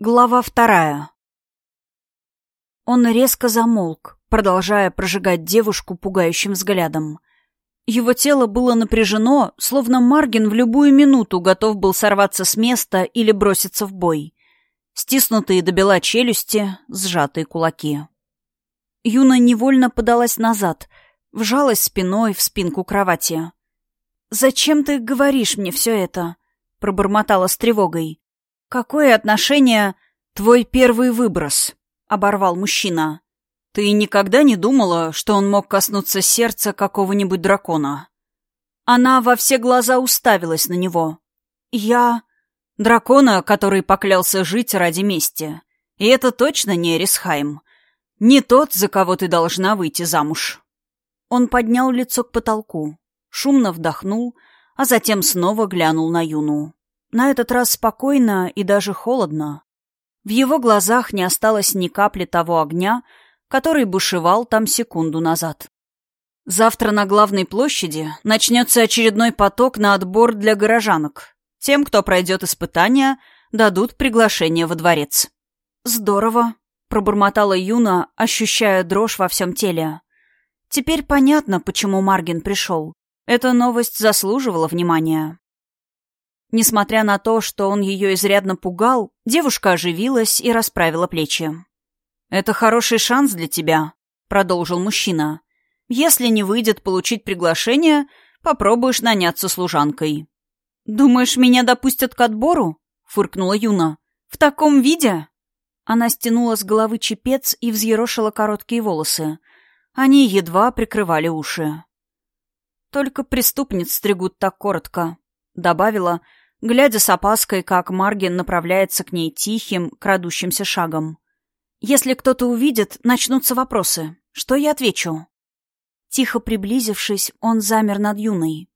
Глава вторая. Он резко замолк, продолжая прожигать девушку пугающим взглядом. Его тело было напряжено, словно Маргин в любую минуту готов был сорваться с места или броситься в бой. Стиснутые до бела челюсти, сжатые кулаки. Юна невольно подалась назад, вжалась спиной в спинку кровати. «Зачем ты говоришь мне все это?» — пробормотала с тревогой. «Какое отношение твой первый выброс?» — оборвал мужчина. «Ты никогда не думала, что он мог коснуться сердца какого-нибудь дракона?» Она во все глаза уставилась на него. «Я...» «Дракона, который поклялся жить ради мести. И это точно не Эрисхайм. Не тот, за кого ты должна выйти замуж». Он поднял лицо к потолку, шумно вдохнул, а затем снова глянул на Юну. На этот раз спокойно и даже холодно. В его глазах не осталось ни капли того огня, который бушевал там секунду назад. Завтра на главной площади начнется очередной поток на отбор для горожанок. Тем, кто пройдет испытания, дадут приглашение во дворец. «Здорово», — пробормотала Юна, ощущая дрожь во всем теле. «Теперь понятно, почему Маргин пришел. Эта новость заслуживала внимания». Несмотря на то, что он ее изрядно пугал, девушка оживилась и расправила плечи. «Это хороший шанс для тебя», — продолжил мужчина. «Если не выйдет получить приглашение, попробуешь наняться служанкой». «Думаешь, меня допустят к отбору?» — фыркнула Юна. «В таком виде?» Она стянула с головы чепец и взъерошила короткие волосы. Они едва прикрывали уши. «Только преступниц стригут так коротко», — добавила, — глядя с опаской, как Маргин направляется к ней тихим, крадущимся шагом. «Если кто-то увидит, начнутся вопросы. Что я отвечу?» Тихо приблизившись, он замер над юной.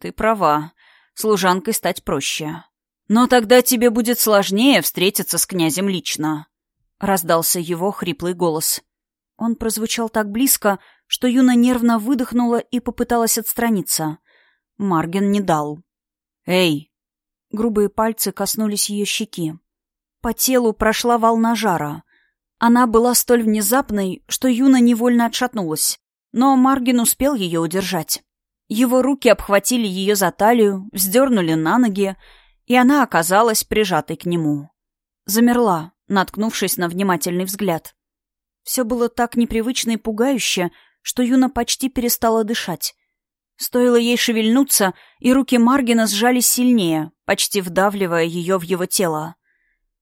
«Ты права. Служанкой стать проще. Но тогда тебе будет сложнее встретиться с князем лично», — раздался его хриплый голос. Он прозвучал так близко, что Юна нервно выдохнула и попыталась отстраниться. Марген не дал. «Эй, Грубые пальцы коснулись ее щеки. По телу прошла волна жара. Она была столь внезапной, что Юна невольно отшатнулась. Но Маргин успел ее удержать. Его руки обхватили ее за талию, вздернули на ноги, и она оказалась прижатой к нему. Замерла, наткнувшись на внимательный взгляд. Все было так непривычно и пугающе, что Юна почти перестала дышать. Стоило ей шевельнуться, и руки Маргина сжались сильнее, почти вдавливая ее в его тело.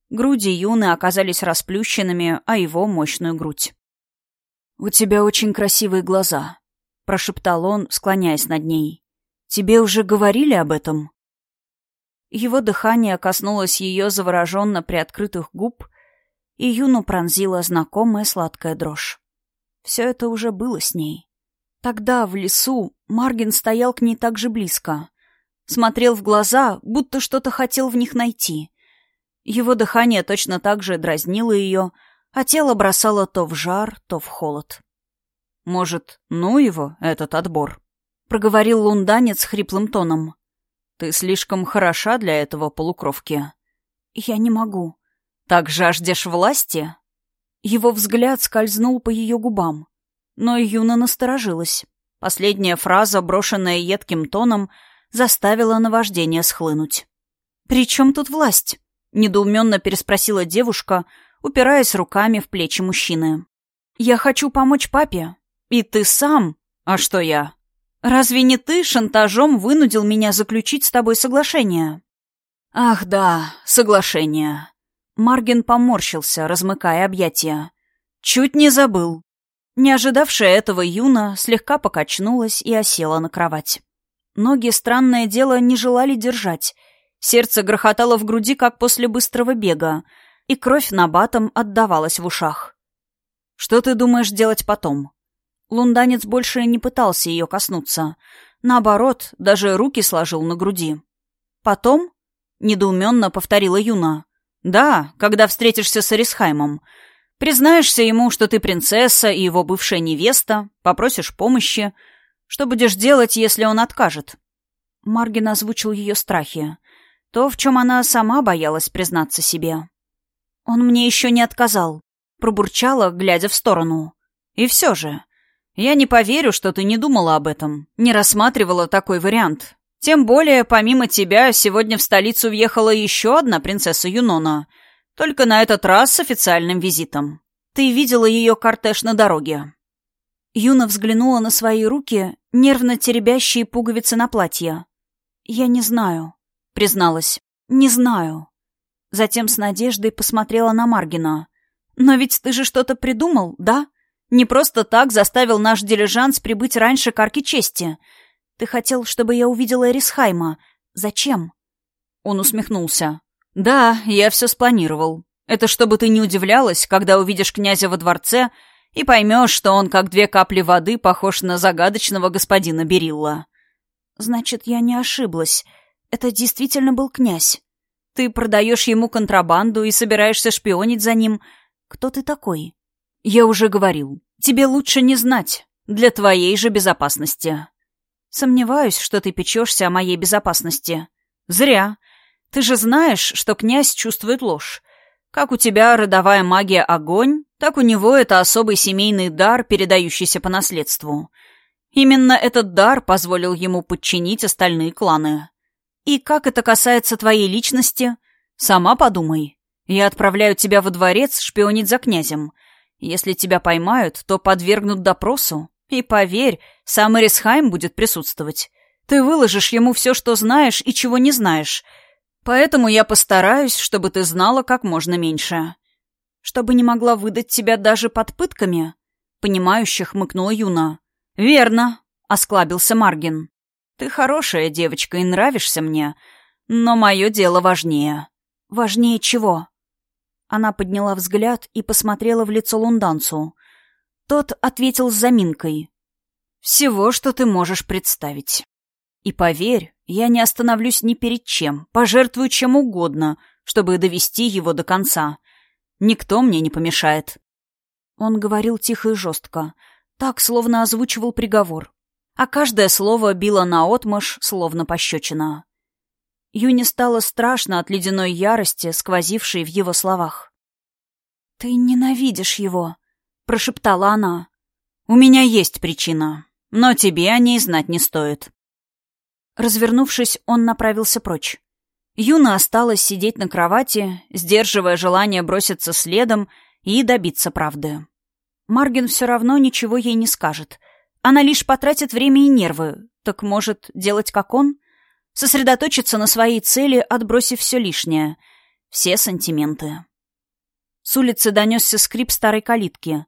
Груди Юны оказались расплющенными, а его мощную грудь. «У тебя очень красивые глаза», — прошептал он, склоняясь над ней. «Тебе уже говорили об этом?» Его дыхание коснулось ее завороженно приоткрытых губ, и Юну пронзила знакомая сладкая дрожь. Все это уже было с ней. Тогда, в лесу, Маргин стоял к ней так же близко. Смотрел в глаза, будто что-то хотел в них найти. Его дыхание точно так же дразнило ее, а тело бросало то в жар, то в холод. «Может, ну его, этот отбор?» — проговорил лунданец хриплым тоном. «Ты слишком хороша для этого полукровки». «Я не могу». «Так жаждешь власти?» Его взгляд скользнул по ее губам. Но Юна насторожилась. Последняя фраза, брошенная едким тоном, заставила наваждение схлынуть. «При чем тут власть?» — недоуменно переспросила девушка, упираясь руками в плечи мужчины. «Я хочу помочь папе. И ты сам. А что я? Разве не ты шантажом вынудил меня заключить с тобой соглашение?» «Ах да, соглашение». Марген поморщился, размыкая объятия. «Чуть не забыл. Не ожидавшая этого Юна слегка покачнулась и осела на кровать. Ноги, странное дело, не желали держать. Сердце грохотало в груди, как после быстрого бега, и кровь набатом отдавалась в ушах. «Что ты думаешь делать потом?» Лунданец больше не пытался ее коснуться. Наоборот, даже руки сложил на груди. «Потом?» — недоуменно повторила Юна. «Да, когда встретишься с Эрисхаймом. Признаешься ему, что ты принцесса и его бывшая невеста, попросишь помощи. Что будешь делать, если он откажет?» Маргин озвучил ее страхи. То, в чем она сама боялась признаться себе. Он мне еще не отказал. Пробурчала, глядя в сторону. И все же, я не поверю, что ты не думала об этом, не рассматривала такой вариант. Тем более, помимо тебя, сегодня в столицу въехала еще одна принцесса Юнона, только на этот раз с официальным визитом. Ты видела ее кортеж на дороге. Юна взглянула на свои руки, нервно теребящие пуговицы на платье. «Я не знаю», — призналась. «Не знаю». Затем с надеждой посмотрела на Маргина. «Но ведь ты же что-то придумал, да? Не просто так заставил наш дилижанс прибыть раньше к арке чести. Ты хотел, чтобы я увидела Эрисхайма. Зачем?» Он усмехнулся. «Да, я все спланировал. Это чтобы ты не удивлялась, когда увидишь князя во дворце и поймешь, что он, как две капли воды, похож на загадочного господина Берилла». «Значит, я не ошиблась. Это действительно был князь. Ты продаешь ему контрабанду и собираешься шпионить за ним. Кто ты такой?» «Я уже говорил. Тебе лучше не знать. Для твоей же безопасности». «Сомневаюсь, что ты печешься о моей безопасности». «Зря. Ты же знаешь, что князь чувствует ложь. Как у тебя родовая магия огонь, так у него это особый семейный дар, передающийся по наследству. Именно этот дар позволил ему подчинить остальные кланы. И как это касается твоей личности? Сама подумай. Я отправляю тебя во дворец шпионить за князем. Если тебя поймают, то подвергнут допросу. И поверь, сам Эрисхайм будет присутствовать. Ты выложишь ему все, что знаешь и чего не знаешь — Поэтому я постараюсь, чтобы ты знала как можно меньше. Чтобы не могла выдать тебя даже под пытками? Понимающе хмыкнула Юна. Верно, осклабился Маргин. Ты хорошая девочка и нравишься мне, но мое дело важнее. Важнее чего? Она подняла взгляд и посмотрела в лицо лунданцу. Тот ответил с заминкой. «Всего, что ты можешь представить. И поверь, я не остановлюсь ни перед чем, пожертвую чем угодно, чтобы довести его до конца. Никто мне не помешает». Он говорил тихо и жестко, так, словно озвучивал приговор. А каждое слово било наотмашь, словно пощечина. Юне стало страшно от ледяной ярости, сквозившей в его словах. «Ты ненавидишь его», — прошептала она. «У меня есть причина, но тебе о ней знать не стоит». Развернувшись, он направился прочь. Юна осталась сидеть на кровати, сдерживая желание броситься следом и добиться правды. Маргин все равно ничего ей не скажет. Она лишь потратит время и нервы. Так может, делать как он? Сосредоточиться на своей цели, отбросив все лишнее. Все сантименты. С улицы донесся скрип старой калитки.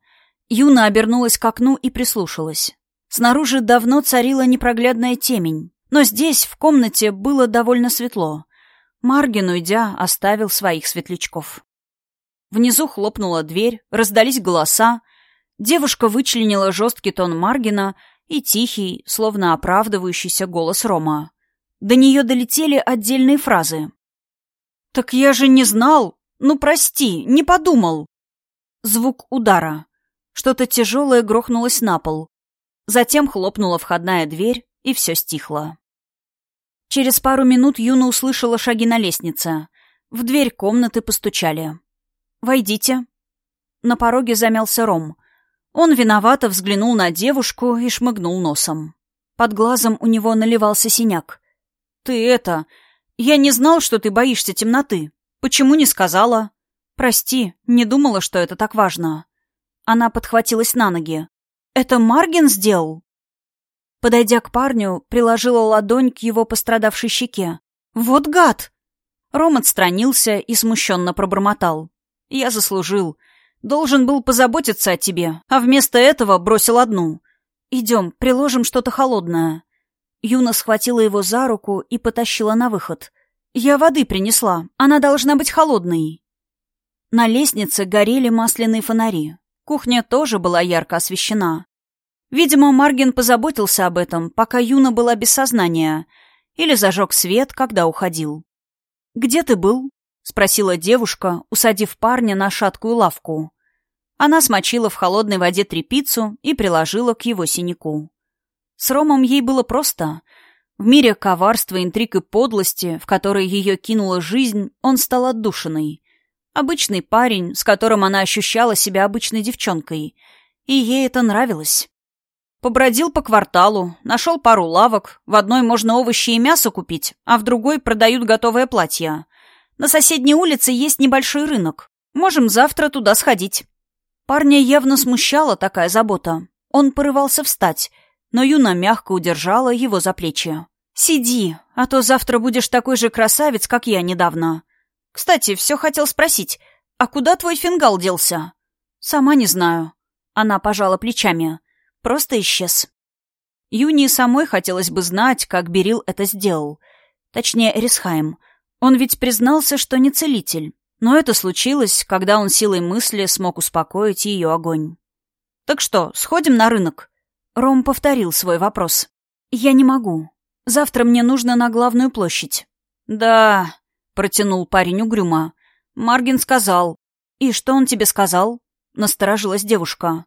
Юна обернулась к окну и прислушалась. Снаружи давно царила непроглядная темень. Но здесь, в комнате, было довольно светло. Маргин, уйдя, оставил своих светлячков. Внизу хлопнула дверь, раздались голоса. Девушка вычленила жесткий тон Маргина и тихий, словно оправдывающийся голос Рома. До нее долетели отдельные фразы. «Так я же не знал! Ну, прости, не подумал!» Звук удара. Что-то тяжелое грохнулось на пол. Затем хлопнула входная дверь, и все стихло. Через пару минут Юна услышала шаги на лестнице. В дверь комнаты постучали. «Войдите». На пороге замялся Ром. Он виновато взглянул на девушку и шмыгнул носом. Под глазом у него наливался синяк. «Ты это... Я не знал, что ты боишься темноты. Почему не сказала?» «Прости, не думала, что это так важно». Она подхватилась на ноги. «Это Маргин сделал?» Подойдя к парню, приложила ладонь к его пострадавшей щеке. «Вот гад!» Ром отстранился и смущенно пробормотал. «Я заслужил. Должен был позаботиться о тебе, а вместо этого бросил одну. Идем, приложим что-то холодное». Юна схватила его за руку и потащила на выход. «Я воды принесла. Она должна быть холодной». На лестнице горели масляные фонари. Кухня тоже была ярко освещена. Видимо, Маргин позаботился об этом, пока Юна была без сознания, или зажег свет, когда уходил. «Где ты был?» — спросила девушка, усадив парня на шаткую лавку. Она смочила в холодной воде трепицу и приложила к его синяку. С Ромом ей было просто. В мире коварства, интриг и подлости, в который ее кинула жизнь, он стал отдушиной. Обычный парень, с которым она ощущала себя обычной девчонкой. И ей это нравилось. Побродил по кварталу, нашел пару лавок. В одной можно овощи и мясо купить, а в другой продают готовое платье. На соседней улице есть небольшой рынок. Можем завтра туда сходить. Парня явно смущала такая забота. Он порывался встать, но Юна мягко удержала его за плечи. «Сиди, а то завтра будешь такой же красавец, как я недавно. Кстати, все хотел спросить, а куда твой фингал делся?» «Сама не знаю». Она пожала плечами. Просто исчез. Юнии самой хотелось бы знать, как Берил это сделал. Точнее, Рисхайм. Он ведь признался, что не целитель. Но это случилось, когда он силой мысли смог успокоить ее огонь. «Так что, сходим на рынок?» Ром повторил свой вопрос. «Я не могу. Завтра мне нужно на главную площадь». «Да», — протянул парень угрюмо. Маргин сказал. «И что он тебе сказал?» — насторожилась девушка.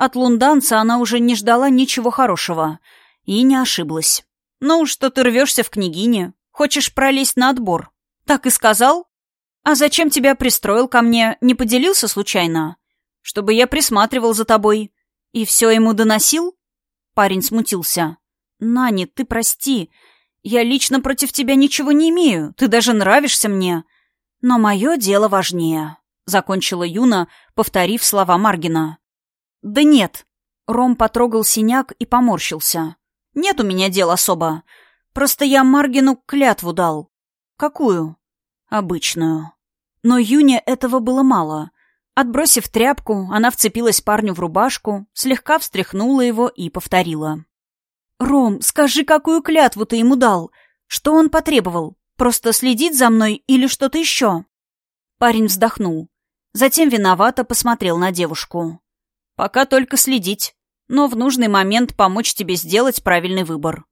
От лунданца она уже не ждала ничего хорошего. И не ошиблась. «Ну, что ты рвешься в княгине? Хочешь пролезть на отбор?» «Так и сказал?» «А зачем тебя пристроил ко мне? Не поделился случайно?» «Чтобы я присматривал за тобой». «И все ему доносил?» Парень смутился. «Нани, ты прости. Я лично против тебя ничего не имею. Ты даже нравишься мне. Но мое дело важнее», — закончила Юна, повторив слова Маргина. «Да нет». Ром потрогал синяк и поморщился. «Нет у меня дел особо. Просто я Маргину клятву дал». «Какую?» «Обычную». Но Юне этого было мало. Отбросив тряпку, она вцепилась парню в рубашку, слегка встряхнула его и повторила. «Ром, скажи, какую клятву ты ему дал? Что он потребовал? Просто следить за мной или что-то еще?» Парень вздохнул. Затем виновато посмотрел на девушку. Пока только следить, но в нужный момент помочь тебе сделать правильный выбор.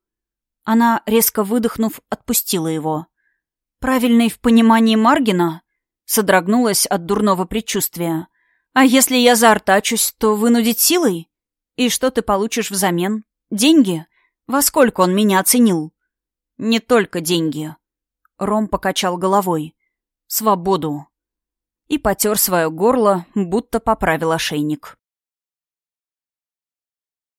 Она, резко выдохнув, отпустила его. Правильный в понимании Маргина? Содрогнулась от дурного предчувствия. А если я заортачусь, то вынудить силой? И что ты получишь взамен? Деньги? Во сколько он меня оценил? Не только деньги. Ром покачал головой. Свободу. И потер свое горло, будто поправил ошейник.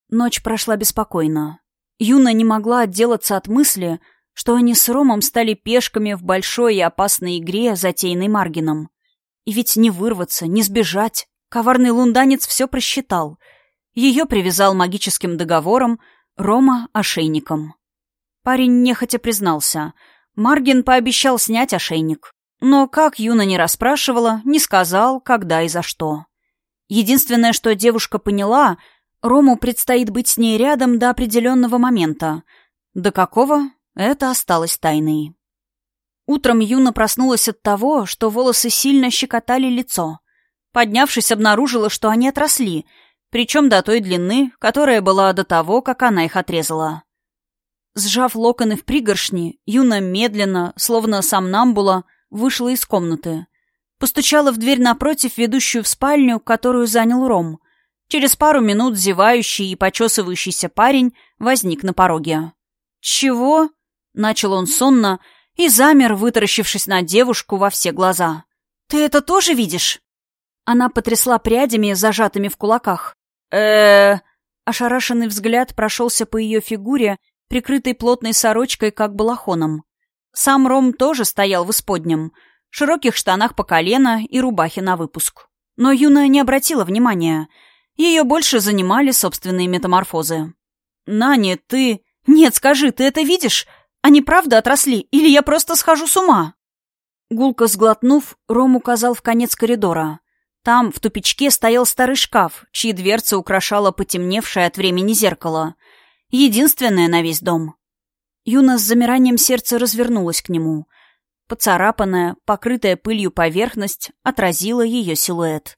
Ночь прошла беспокойно. Юна не могла отделаться от мысли, что они с Ромом стали пешками в большой и опасной игре, затеянной Маргином. И ведь не вырваться, не сбежать. Коварный лунданец все просчитал. Ее привязал магическим договором, Рома — ошейником. Парень нехотя признался. Маргин пообещал снять ошейник. Но, как Юна не расспрашивала, не сказал, когда и за что. Единственное, что девушка поняла — Рому предстоит быть с ней рядом до определенного момента. До какого? Это осталось тайной. Утром Юна проснулась от того, что волосы сильно щекотали лицо. Поднявшись, обнаружила, что они отросли, причем до той длины, которая была до того, как она их отрезала. Сжав локоны в пригоршни, Юна медленно, словно сам Намбула, вышла из комнаты. Постучала в дверь напротив, ведущую в спальню, которую занял Ром — Через пару минут зевающий и почесывающийся парень возник на пороге. «Чего?» — начал он сонно и замер, вытаращившись на девушку во все глаза. «Ты это тоже видишь?» Она потрясла прядями, зажатыми в кулаках. э Ошарашенный взгляд прошелся по ее фигуре, прикрытой плотной сорочкой, как балахоном. Сам Ром тоже стоял в исподнем, широких штанах по колено и рубахе на выпуск. Но Юна не обратила внимания — ее больше занимали собственные метаморфозы. «Нани, ты...» «Нет, скажи, ты это видишь? Они правда отросли? Или я просто схожу с ума?» Гулко сглотнув, Ром указал в конец коридора. Там, в тупичке, стоял старый шкаф, чьи дверцы украшало потемневшее от времени зеркало. Единственное на весь дом. Юна с замиранием сердца развернулась к нему. Поцарапанная, покрытая пылью поверхность отразила ее силуэт.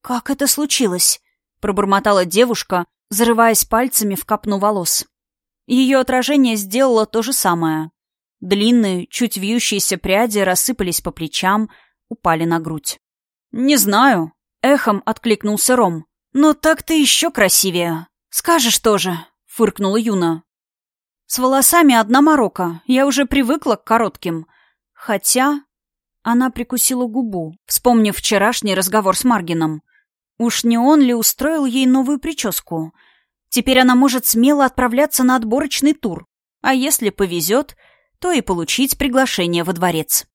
«Как это случилось?» Пробормотала девушка, зарываясь пальцами в копну волос. Ее отражение сделало то же самое. Длинные, чуть вьющиеся пряди рассыпались по плечам, упали на грудь. «Не знаю», — эхом откликнулся Ром. «Но так ты еще красивее. Скажешь тоже», — фыркнула Юна. «С волосами одна морока. Я уже привыкла к коротким. Хотя...» Она прикусила губу, вспомнив вчерашний разговор с Маргином. Уж не он ли устроил ей новую прическу? Теперь она может смело отправляться на отборочный тур. А если повезет, то и получить приглашение во дворец.